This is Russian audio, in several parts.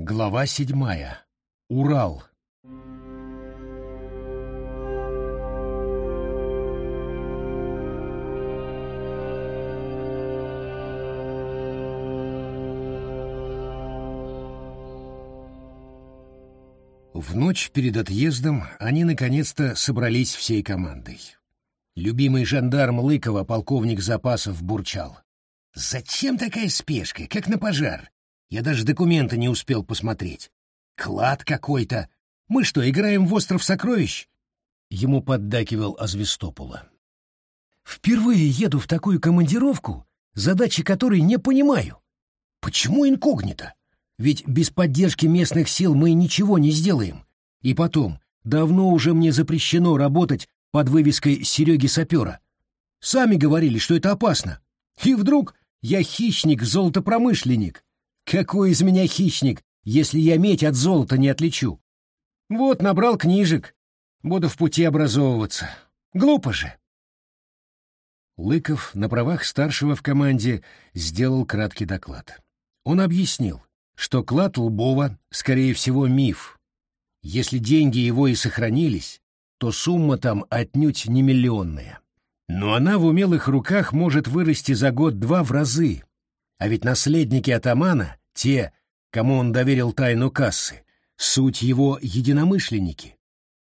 Глава седьмая. Урал. В ночь перед отъездом они наконец-то собрались всей командой. Любимый жандарм Лыкова, полковник запасов, бурчал. «Зачем такая спешка, как на пожар? Я даже документы не успел посмотреть. Клад какой-то. Мы что, играем в остров сокровищ?» Ему поддакивал Азвистопула. «Впервые еду в такую командировку, задачи которой не понимаю. Почему инкогнито? Ведь без поддержки местных сил мы ничего не сделаем. И потом, давно уже мне запрещено работать под вывеской Сереги Сапера. Сами говорили, что это опасно. И вдруг я хищник-золотопромышленник. Какой из меня хищник, если я медь от золота не отличу? Вот, набрал книжек. Буду в пути образовываться. Глупо же. Лыков на правах старшего в команде сделал краткий доклад. Он объяснил, что клад Лбова, скорее всего, миф. Если деньги его и сохранились, то сумма там отнюдь не миллионная. Но она в умелых руках может вырасти за год-два в разы. А ведь наследники атамана те, кому он доверил тайну кассы, суть его единомышленники,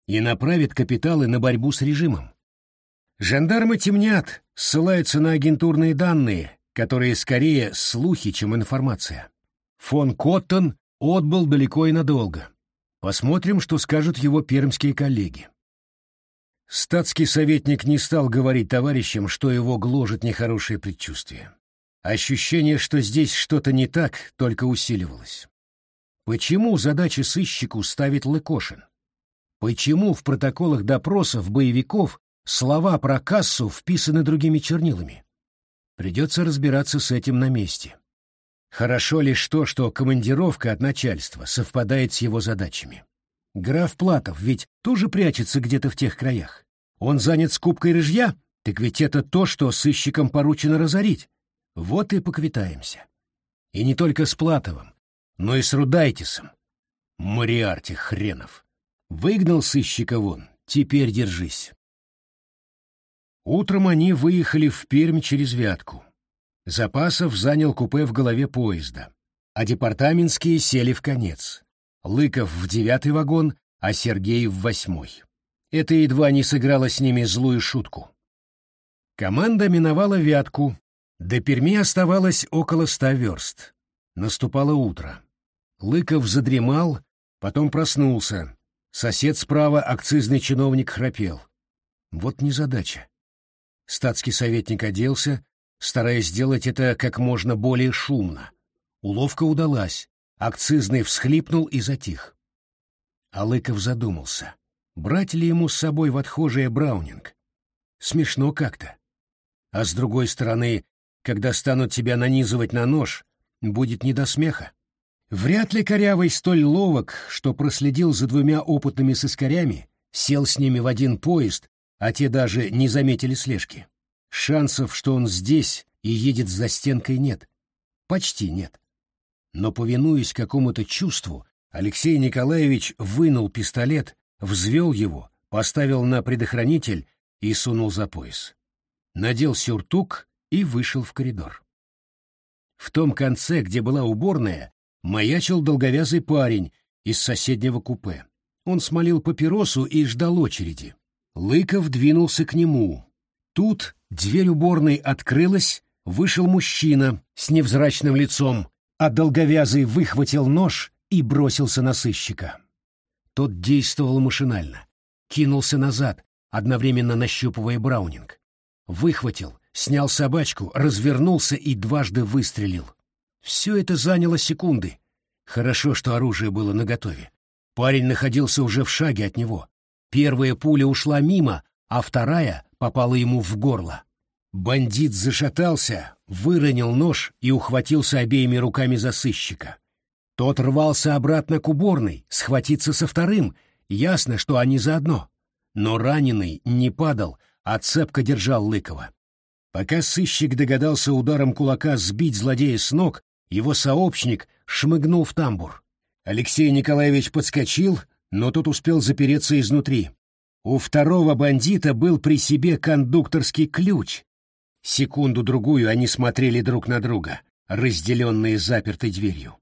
и направит капиталы на борьбу с режимом. Жандармы темнят, ссылаются на агентурные данные, которые скорее слухи, чем информация. Фон Коттон отбыл далеко и надолго. Посмотрим, что скажут его пермские коллеги. Статский советник не стал говорить товарищам, что его гложет нехорошее предчувствие. Ощущение, что здесь что-то не так, только усиливалось. Почему задачи сыщику ставит Лыкошин? Почему в протоколах допросов боевиков слова про кассу вписаны другими чернилами? Придется разбираться с этим на месте. Хорошо лишь то, что командировка от начальства совпадает с его задачами. Граф Платов ведь тоже прячется где-то в тех краях. Он занят скупкой рыжья, так ведь это то, что сыщикам поручено разорить. Вот и поквитаемся. И не только с Платовым, но и с Рудайтисом. Мариарти хренов. Выгнал сыщика вон, теперь держись. Утром они выехали в Пермь через Вятку. Запасов занял купе в голове поезда, а департаментские сели в конец. Лыков в девятый вагон, а Сергей в восьмой. Это едва не сыграло с ними злую шутку. Команда миновала Вятку, до Перми оставалось около ста верст. Наступало утро. Лыков задремал, потом проснулся. Сосед справа, акцизный чиновник, храпел. Вот незадача. Статский советник оделся, стараясь сделать это как можно более шумно. Уловка удалась. Акцизный всхлипнул и затих. А Лыков задумался, брать ли ему с собой в отхожее Браунинг. Смешно как-то. А с другой стороны, когда станут тебя нанизывать на нож, будет не до смеха. Вряд ли Корявый столь ловок, что проследил за двумя опытными сыскарями, сел с ними в один поезд, а те даже не заметили слежки. Шансов, что он здесь и едет за стенкой, нет. Почти нет. Но, повинуясь какому-то чувству, Алексей Николаевич вынул пистолет, взвел его, поставил на предохранитель и сунул за пояс. Надел сюртук и вышел в коридор. В том конце, где была уборная, маячил долговязый парень из соседнего купе. Он смолил папиросу и ждал очереди. Лыков двинулся к нему. Тут дверь уборной открылась, вышел мужчина с невзрачным лицом, а долговязый выхватил нож и бросился на сыщика. Тот действовал машинально, кинулся назад, одновременно нащупывая Браунинг. Выхватил, снял собачку, развернулся и дважды выстрелил. Все это заняло секунды. Хорошо, что оружие было наготове. Парень находился уже в шаге от него. Первая пуля ушла мимо, а вторая попала ему в горло. Бандит зашатался, выронил нож и ухватился обеими руками за сыщика. Тот рвался обратно к уборной, схватиться со вторым, ясно, что они заодно. Но раненый не падал, а цепко держал Лыкова. Пока сыщик догадался ударом кулака сбить злодея с ног, его сообщник шмыгнул в тамбур. Алексей Николаевич подскочил, но тот успел запереться изнутри. У второго бандита был при себе кондукторский ключ. Секунду-другую они смотрели друг на друга, разделенные запертой дверью.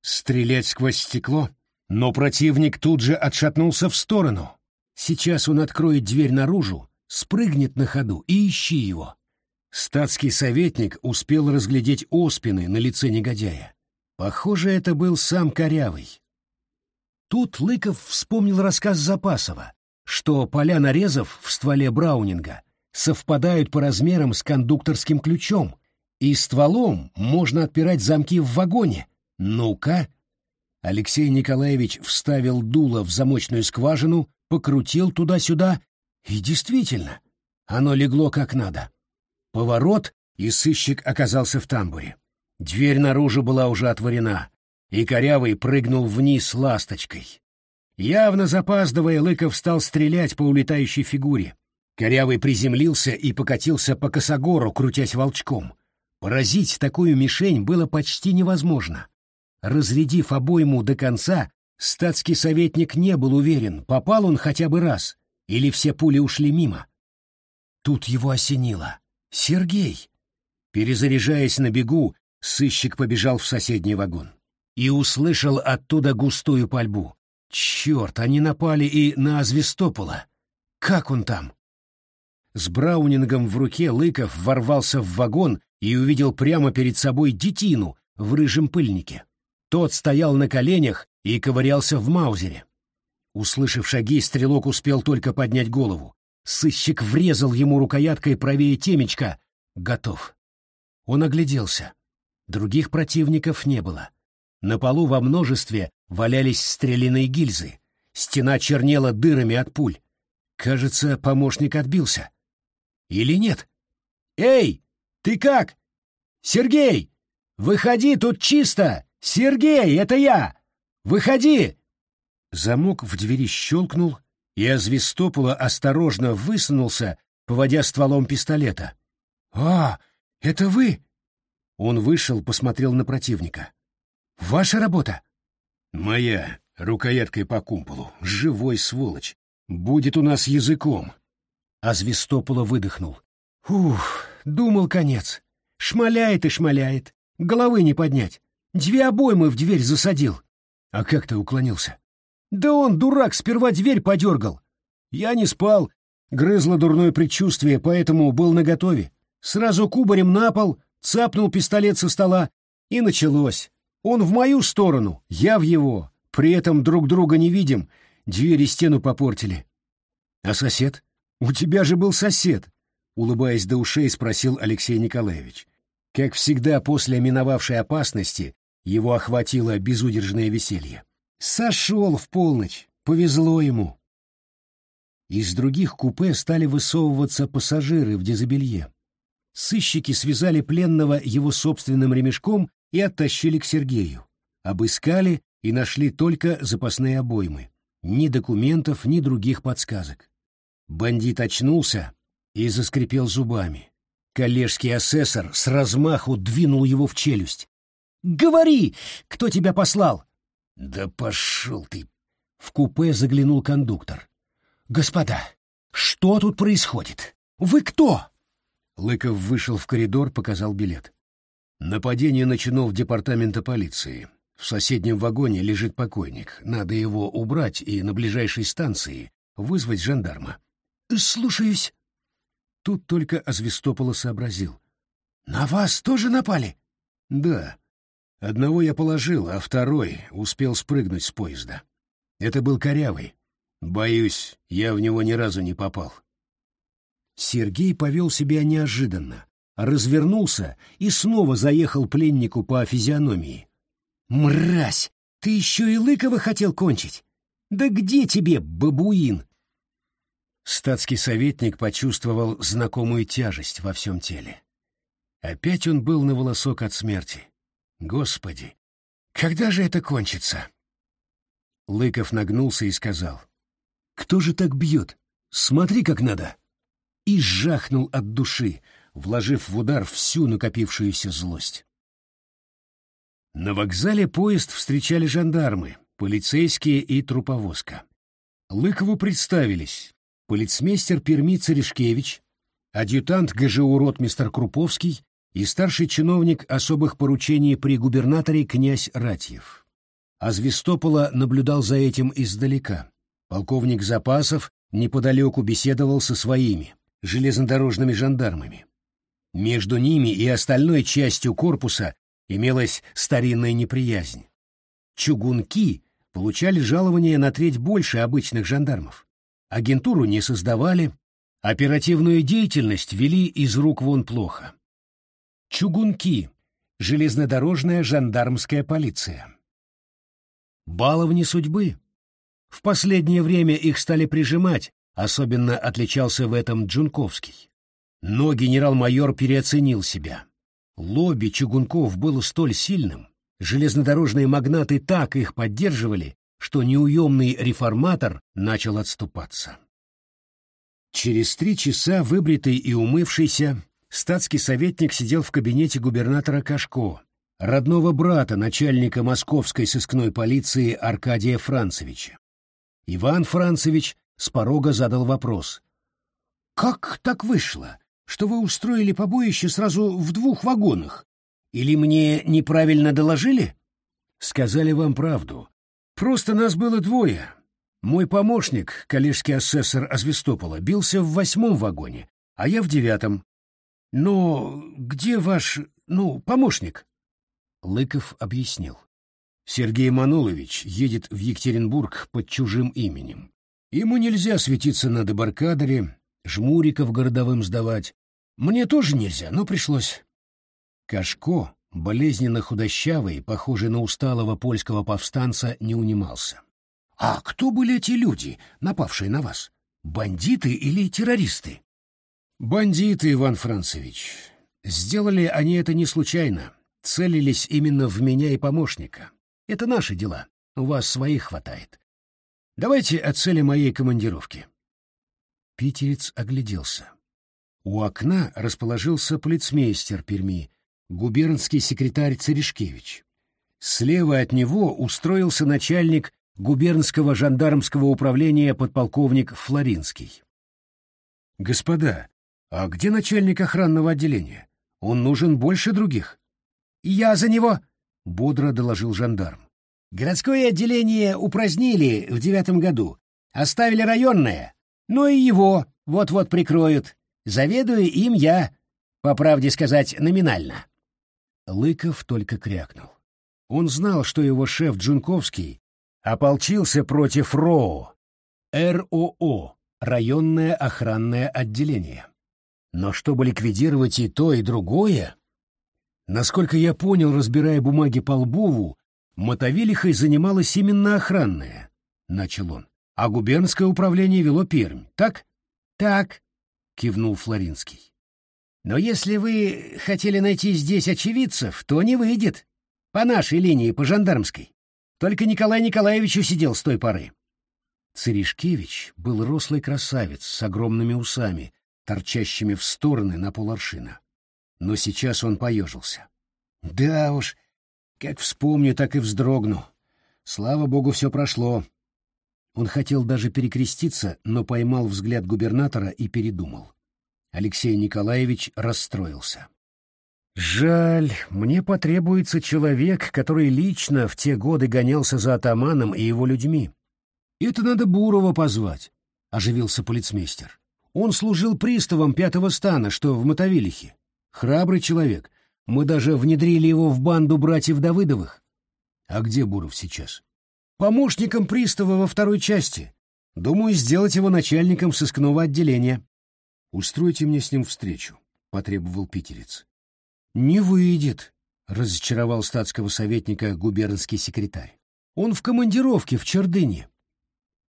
Стрелять сквозь стекло? Но противник тут же отшатнулся в сторону. Сейчас он откроет дверь наружу, спрыгнет на ходу и ищи его. Статский советник успел разглядеть оспины на лице негодяя. Похоже, это был сам Корявый. Тут Лыков вспомнил рассказ Запасова, что поля нарезов в стволе Браунинга совпадают по размерам с кондукторским ключом, и стволом можно отпирать замки в вагоне. Ну-ка. Алексей Николаевич вставил дуло в замочную скважину, покрутил туда-сюда, и действительно, оно легло как надо. Поворот, и сыщик оказался в тамбуре. Дверь наружу была уже отворена, и Корявый прыгнул вниз ласточкой. Явно запаздывая, Лыков стал стрелять по улетающей фигуре. Корявый приземлился и покатился по косогору, крутясь волчком. Поразить такую мишень было почти невозможно. Разрядив обойму до конца, статский советник не был уверен, попал он хотя бы раз, или все пули ушли мимо. Тут его осенило. «Сергей!» Перезаряжаясь на бегу, сыщик побежал в соседний вагон и услышал оттуда густую пальбу. Черт, они напали и на Азвестопола. Как он там? С браунингом в руке Лыков ворвался в вагон и увидел прямо перед собой детину в рыжем пыльнике. Тот стоял на коленях и ковырялся в маузере. Услышав шаги, стрелок успел только поднять голову. Сыщик врезал ему рукояткой правее темечка. Готов. Он огляделся. Других противников не было. На полу во множестве валялись стреляные гильзы. Стена чернела дырами от пуль. Кажется, помощник отбился. Или нет? «Эй, ты как? Сергей! Выходи, тут чисто! Сергей, это я! Выходи!» Замок в двери щелкнул, и Азвистопола осторожно высунулся, поводя стволом пистолета. «А, это вы?» Он вышел, посмотрел на противника. «Ваша работа?» «Моя, рукояткой по кумполу, живой сволочь. Будет у нас языком». Азвистопола выдохнул. «Ух, думал конец. Шмаляет и шмаляет. Головы не поднять. Две обоймы в дверь засадил. А как ты уклонился?» «Да он, дурак, сперва дверь подергал. Я не спал. Грызло дурное предчувствие, поэтому был наготове. Сразу кубарем на пол, цапнул пистолет со стола, и началось. Он в мою сторону, я в его. При этом друг друга не видим, двери стену попортили. А сосед? У тебя же был сосед, улыбаясь до ушей, спросил Алексей Николаевич. Как всегда, после миновавшей опасности его охватило безудержное веселье. Сошел в полночь, повезло ему. Из других купе стали высовываться пассажиры в дезобелье. Сыщики связали пленного его собственным ремешком и оттащили к Сергею. Обыскали и нашли только запасные обоймы. Ни документов, ни других подсказок. Бандит очнулся и заскрипел зубами. Коллежский асессор с размаху двинул его в челюсть. «Говори, кто тебя послал?» «Да пошел ты!» В купе заглянул кондуктор. «Господа, что тут происходит? Вы кто?» Лыков вышел в коридор, показал билет. Нападение на чинов департамента полиции. В соседнем вагоне лежит покойник. Надо его убрать и на ближайшей станции вызвать жандарма. «Слушаюсь». Тут только Азвистопола сообразил. «На вас тоже напали?» «Да. Одного я положил, а второй успел спрыгнуть с поезда. Это был корявый. Боюсь, я в него ни разу не попал». Сергей повел себя неожиданно развернулся и снова заехал пленнику по физиономии. «Мразь! Ты еще и Лыкова хотел кончить? Да где тебе, бабуин?» Статский советник почувствовал знакомую тяжесть во всем теле. Опять он был на волосок от смерти. Господи, когда же это кончится? Лыков нагнулся и сказал. «Кто же так бьет? Смотри, как надо!» И жахнул от души, вложив в удар всю накопившуюся злость. На вокзале поезд встречали жандармы, полицейские и труповозка. Лыкову представились полицмейстер Перми Церешкевич, адъютант ГЖУ ротмистер Круповский и старший чиновник особых поручений при губернаторе князь Ратьев. А Звестопола наблюдал за этим издалека. Полковник Запасов неподалеку беседовал со своими, железнодорожными жандармами. Между ними и остальной частью корпуса имелась старинная неприязнь. Чугунки получали жалование на треть больше обычных жандармов агентуру не создавали, оперативную деятельность вели из рук вон плохо. Чугунки. Железнодорожная жандармская полиция. Баловни судьбы. В последнее время их стали прижимать, особенно отличался в этом Джунковский. Но генерал-майор переоценил себя. Лобби чугунков было столь сильным, железнодорожные магнаты так их поддерживали, что неуемный реформатор начал отступаться. Через три часа, выбритый и умывшийся, статский советник сидел в кабинете губернатора Кашко, родного брата начальника московской сыскной полиции Аркадия Францевича. Иван Францевич с порога задал вопрос. «Как так вышло, что вы устроили побоище сразу в двух вагонах? Или мне неправильно доложили?» «Сказали вам правду. Просто нас было двое. Мой помощник, коллежский асессор Азвестопола, бился в восьмом вагоне, а я в девятом. Но где ваш, ну, помощник? Лыков объяснил. Сергей Манулович едет в Екатеринбург под чужим именем. Ему нельзя светиться на дебаркадере, жмуриков городовым сдавать. Мне тоже нельзя, но пришлось. Кашко, болезненно худощавый, похожий на усталого польского повстанца, не унимался. «А кто были эти люди, напавшие на вас? Бандиты или террористы?» «Бандиты, Иван Францевич. Сделали они это не случайно. Целились именно в меня и помощника. Это наши дела. У вас своих хватает. Давайте о цели моей командировки». Питерец огляделся. У окна расположился полицмейстер Перми, губернский секретарь Церешкевич. Слева от него устроился начальник губернского жандармского управления подполковник Флоринский. «Господа, а где начальник охранного отделения? Он нужен больше других». «Я за него», — бодро доложил жандарм. «Городское отделение упразднили в девятом году, оставили районное, но и его вот-вот прикроют. Заведую им я, по правде сказать, номинально». Лыков только крякнул. Он знал, что его шеф Джунковский ополчился против РОО, РОО, районное охранное отделение. Но чтобы ликвидировать и то, и другое... Насколько я понял, разбирая бумаги по Лбову, Мотовилихой занималась именно охранное, — начал он. А губернское управление вело Пермь, так? Так, — кивнул Флоринский. Но если вы хотели найти здесь очевидцев, то не выйдет. По нашей линии, по жандармской. Только Николай Николаевич сидел с той поры. Царишкевич был рослый красавец с огромными усами, торчащими в стороны на поларшина. Но сейчас он поежился. Да уж, как вспомню, так и вздрогну. Слава богу, все прошло. Он хотел даже перекреститься, но поймал взгляд губернатора и передумал. Алексей Николаевич расстроился. «Жаль, мне потребуется человек, который лично в те годы гонялся за атаманом и его людьми. Это надо Бурова позвать», — оживился полицмейстер. «Он служил приставом пятого стана, что в Мотовилихе. Храбрый человек. Мы даже внедрили его в банду братьев Давыдовых». «А где Буров сейчас?» «Помощником пристава во второй части. Думаю, сделать его начальником сыскного отделения». «Устройте мне с ним встречу», — потребовал питерец. «Не выйдет», — разочаровал статского советника губернский секретарь. «Он в командировке в Чердыне».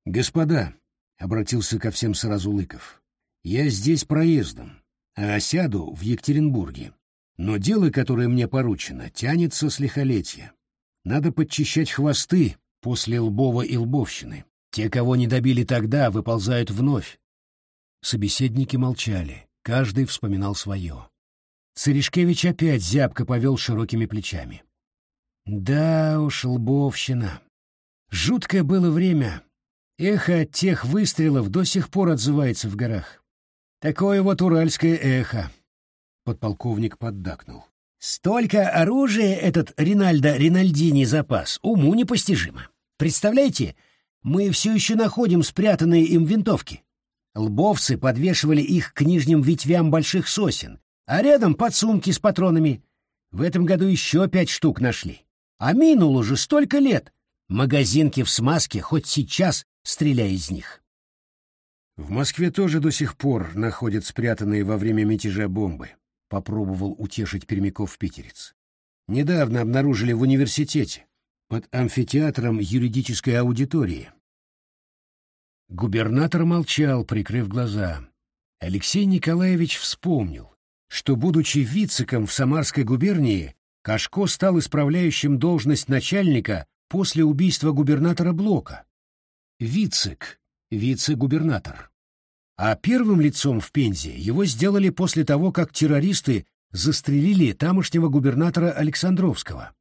«Господа», — обратился ко всем сразу Лыков, — «я здесь проездом, а осяду в Екатеринбурге. Но дело, которое мне поручено, тянется с лихолетия. Надо подчищать хвосты после Лбова и Лбовщины. Те, кого не добили тогда, выползают вновь, Собеседники молчали, каждый вспоминал свое. Церешкевич опять зябко повел широкими плечами. «Да уж, лбовщина. Жуткое было время. Эхо от тех выстрелов до сих пор отзывается в горах. Такое вот уральское эхо. Подполковник поддакнул. Столько оружия этот Ринальдо Ринальдини запас, уму непостижимо. Представляете, мы все еще находим спрятанные им винтовки. Лбовцы подвешивали их к нижним ветвям больших сосен, а рядом подсумки с патронами. В этом году еще пять штук нашли. А минуло уже столько лет. Магазинки в смазке хоть сейчас стреляй из них. В Москве тоже до сих пор находят спрятанные во время мятежа бомбы. Попробовал утешить пермяков питерец. Недавно обнаружили в университете, под амфитеатром юридической аудитории. Губернатор молчал, прикрыв глаза. Алексей Николаевич вспомнил, что, будучи вициком в Самарской губернии, Кашко стал исправляющим должность начальника после убийства губернатора Блока. Вицик, вице-губернатор а первым лицом в Пензе его сделали после того, как террористы застрелили тамошнего губернатора Александровского.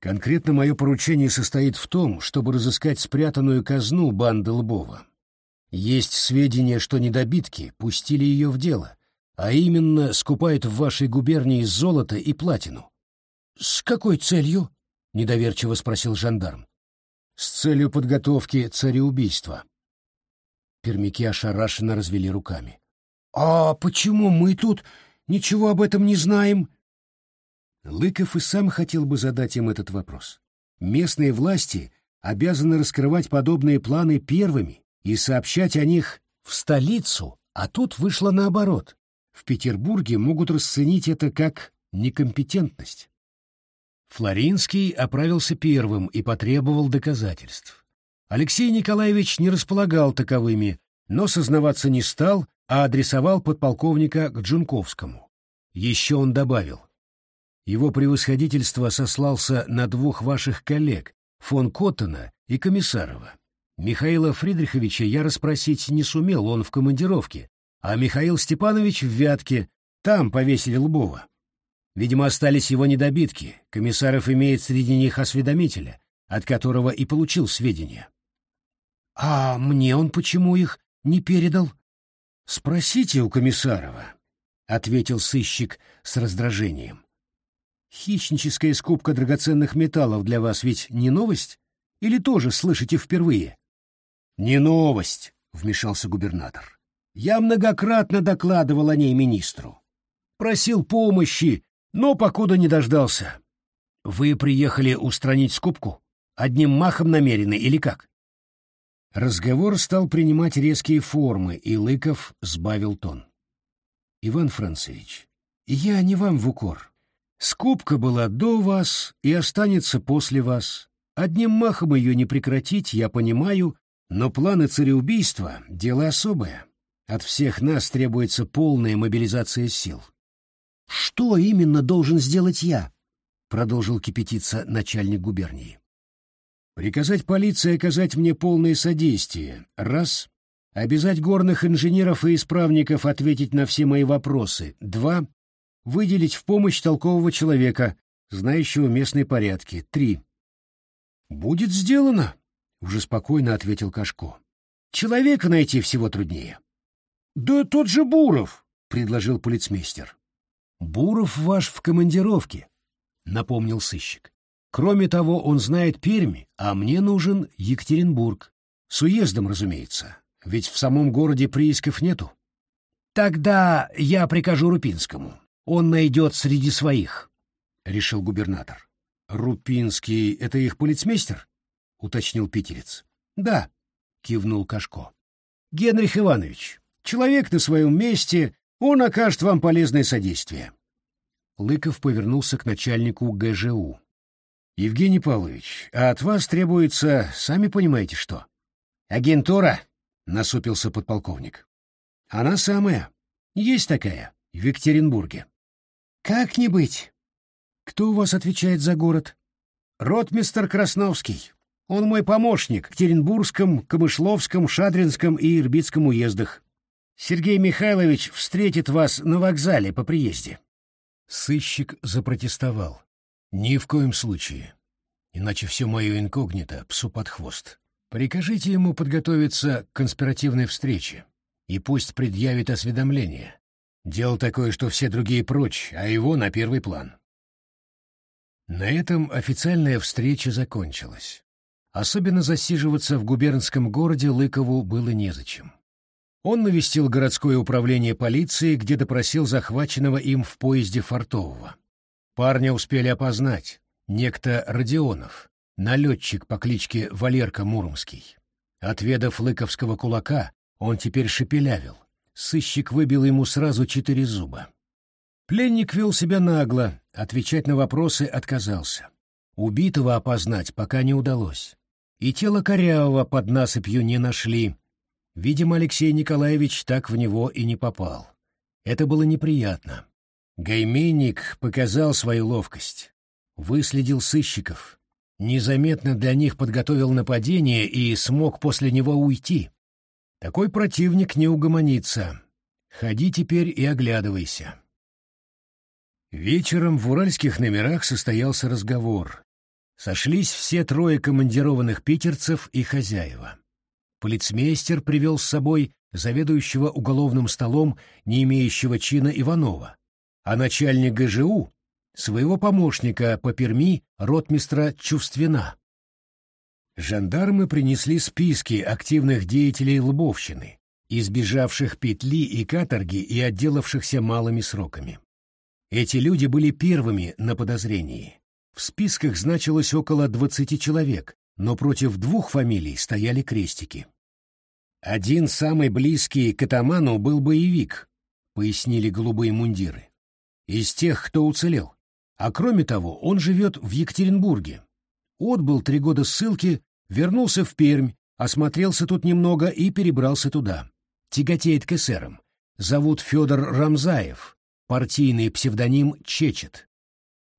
Конкретно мое поручение состоит в том, чтобы разыскать спрятанную казну банды Лбова. Есть сведения, что недобитки пустили ее в дело, а именно скупают в вашей губернии золото и платину. — С какой целью? — недоверчиво спросил жандарм. — С целью подготовки цареубийства. Пермяки ошарашенно развели руками. «А почему мы тут ничего об этом не знаем?» Лыков и сам хотел бы задать им этот вопрос. Местные власти обязаны раскрывать подобные планы первыми и сообщать о них в столицу, а тут вышло наоборот. В Петербурге могут расценить это как некомпетентность. Флоринский оправился первым и потребовал доказательств. Алексей Николаевич не располагал таковыми, но сознаваться не стал, а адресовал подполковника к Джунковскому. Еще он добавил. Его превосходительство сослался на двух ваших коллег, фон Коттона и Комиссарова. Михаила Фридриховича я расспросить не сумел, он в командировке, а Михаил Степанович в Вятке, там повесили Лбова. Видимо, остались его недобитки, Комиссаров имеет среди них осведомителя, от которого и получил сведения. А мне он почему их не передал? Спросите у Комиссарова, ответил сыщик с раздражением. Хищническая скупка драгоценных металлов для вас ведь не новость? Или тоже слышите впервые? Не новость, вмешался губернатор. Я многократно докладывал о ней министру. Просил помощи, но покуда не дождался. Вы приехали устранить скупку? Одним махом намерены или как? Разговор стал принимать резкие формы, и Лыков сбавил тон. «Иван Францевич, я не вам в укор. Скупка была до вас и останется после вас. Одним махом ее не прекратить, я понимаю, но планы цареубийства — дело особое. От всех нас требуется полная мобилизация сил». «Что именно должен сделать я?» — продолжил кипятиться начальник губернии. Приказать полиции оказать мне полное содействие. Раз. Обязать горных инженеров и исправников ответить на все мои вопросы. Два. Выделить в помощь толкового человека, знающего местные порядки. Три. «Будет сделано», — уже спокойно ответил Кашко. «Человека найти всего труднее». «Да тот же Буров», — предложил полицмейстер. «Буров ваш в командировке», — напомнил сыщик. Кроме того, он знает Пермь, а мне нужен Екатеринбург. С уездом, разумеется, ведь в самом городе приисков нету. Тогда я прикажу Рупинскому. Он найдет среди своих, — решил губернатор. Рупинский — это их полицмейстер? — уточнил питерец. Да, — кивнул Кашко. Генрих Иванович, человек на своем месте, он окажет вам полезное содействие. Лыков повернулся к начальнику ГЖУ. Евгений Павлович, а от вас требуется, сами понимаете что? Агентура, насупился подполковник. Она самая. Есть такая, в Екатеринбурге. Как не быть? Кто у вас отвечает за город? Ротмистер Красновский. Он мой помощник в Екатеринбургском, Камышловском, Шадринском и Ирбитском уездах. Сергей Михайлович встретит вас на вокзале по приезде. Сыщик запротестовал. Ни в коем случае. иначе все мое инкогнито псу под хвост. Прикажите ему подготовиться к конспиративной встрече, и пусть предъявит осведомление. Дело такое, что все другие прочь, а его на первый план. На этом официальная встреча закончилась. Особенно засиживаться в губернском городе Лыкову было незачем. Он навестил городское управление полиции, где допросил захваченного им в поезде Фартового. Парня успели опознать. Некто Родионов, налетчик по кличке Валерка Муромский. Отведав лыковского кулака, он теперь шепелявил. Сыщик выбил ему сразу четыре зуба. Пленник вел себя нагло, отвечать на вопросы отказался. Убитого опознать пока не удалось. И тело Корявого под насыпью не нашли, Видимо, Алексей Николаевич так в него и не попал. Это было неприятно. Гайменник показал свою ловкость. Выследил сыщиков. Незаметно для них подготовил нападение и смог после него уйти. Такой противник не угомонится. Ходи теперь и оглядывайся. Вечером в уральских номерах состоялся разговор. Сошлись все трое командированных питерцев и хозяева. Полицмейстер привел с собой заведующего уголовным столом, не имеющего чина Иванова, а начальник ГЖУ — своего помощника по Перми, ротмистра Чувствина. Жандармы принесли списки активных деятелей Лбовщины, избежавших петли и каторги и отделавшихся малыми сроками. Эти люди были первыми на подозрении. В списках значилось около двадцати человек, но против двух фамилий стояли крестики. «Один самый близкий к атаману был боевик», — пояснили голубые мундиры. «Из тех, кто уцелел. А кроме того, он живет в Екатеринбурге. Отбыл три года ссылки, вернулся в Пермь, осмотрелся тут немного и перебрался туда. Тяготеет к эсерам. Зовут Федор Рамзаев, партийный псевдоним Чечет.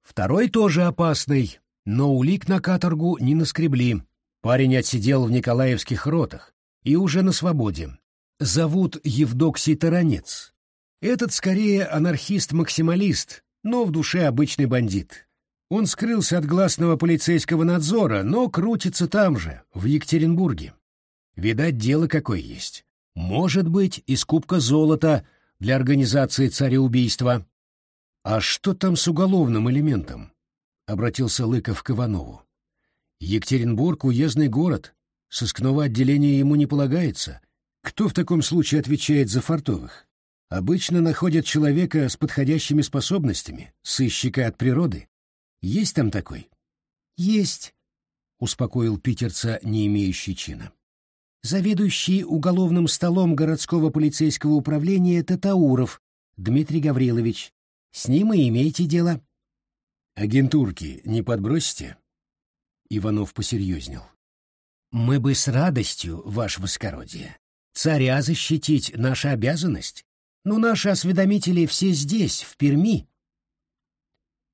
Второй тоже опасный, но улик на каторгу не наскребли. Парень отсидел в Николаевских ротах и уже на свободе. Зовут Евдоксий Таранец. Этот скорее анархист-максималист, но в душе обычный бандит. Он скрылся от гласного полицейского надзора, но крутится там же, в Екатеринбурге. Видать, дело какое есть. Может быть, из кубка золота для организации цареубийства. А что там с уголовным элементом? — обратился Лыков к Иванову. «Екатеринбург — уездный город. Сыскного отделения ему не полагается. Кто в таком случае отвечает за фартовых? Обычно находят человека с подходящими способностями, сыщика от природы. Есть там такой?» «Есть», — успокоил питерца, не имеющий чина. «Заведующий уголовным столом городского полицейского управления Татауров Дмитрий Гаврилович. С ним и имеете дело». «Агентурки не подбросите?» Иванов посерьезнел. «Мы бы с радостью, ваше воскородие. Царя защитить — наша обязанность. Но наши осведомители все здесь, в Перми».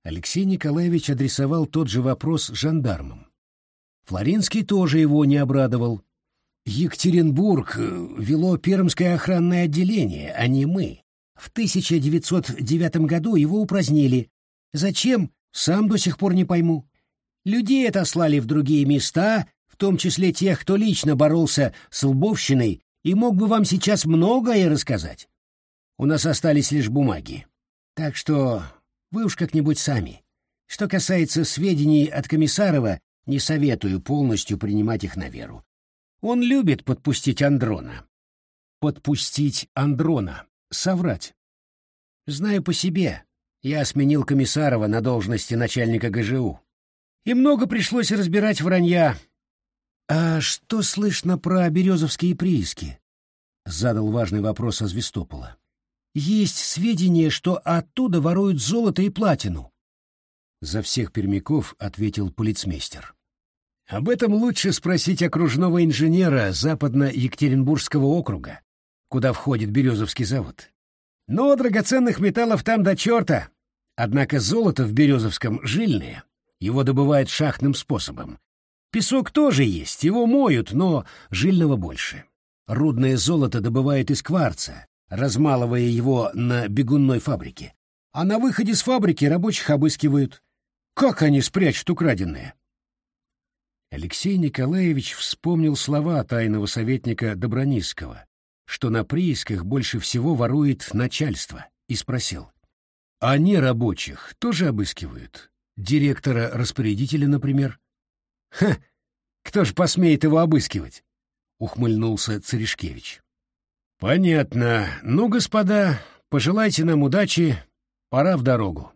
Алексей Николаевич адресовал тот же вопрос жандармам. Флоринский тоже его не обрадовал. Екатеринбург э, вело Пермское охранное отделение, а не мы. В 1909 году его упразднили. Зачем? Сам до сих пор не пойму. Людей отослали в другие места, в том числе тех, кто лично боролся с лбовщиной и мог бы вам сейчас многое рассказать. У нас остались лишь бумаги. Так что вы уж как-нибудь сами. Что касается сведений от Комиссарова, не советую полностью принимать их на веру. Он любит подпустить Андрона. Подпустить Андрона. Соврать. Знаю по себе. Я сменил Комиссарова на должности начальника ГЖУ. И много пришлось разбирать вранья. «А что слышно про березовские прииски?» — задал важный вопрос Азвестопола. «Есть сведения, что оттуда воруют золото и платину». За всех пермяков ответил полицмейстер. «Об этом лучше спросить окружного инженера Западно-Екатеринбургского округа, куда входит Березовский завод. Но драгоценных металлов там до черта. Однако золото в Березовском жильное, его добывают шахтным способом. Песок тоже есть, его моют, но жильного больше. Рудное золото добывают из кварца, размалывая его на бегунной фабрике. А на выходе с фабрики рабочих обыскивают. Как они спрячут украденное? Алексей Николаевич вспомнил слова тайного советника Добронисского, что на приисках больше всего ворует начальство, и спросил. «А не рабочих тоже обыскивают? Директора-распорядителя, например?» «Ха! Кто ж посмеет его обыскивать?» — ухмыльнулся Церешкевич. «Понятно. Ну, господа, пожелайте нам удачи, пора в дорогу».